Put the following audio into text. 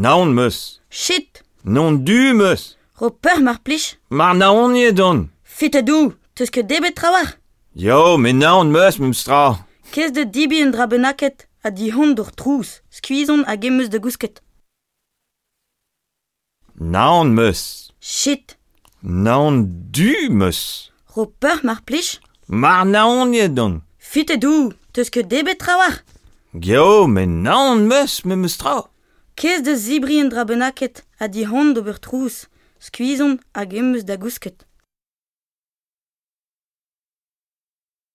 Naon meus. Shit. Non du meus. Ro peur mar plij. Mar naon ye don. Fit a dou, teus ket debet trawar. Yo, me naon meus mem stra. Kez de dibi un dra benaket a di hon d'ur trous, skuizon a gemeus de gousket. Naon meus. Shit. Naon du meus. Ro peur mar plij. Mar naon ye don. Fit a dou, teus ket debet trawar. Yo, me naon meus mem stra. Kez da zibrien dra benaket, a di hont d'ober trous, skuizon hag emeus da gousket.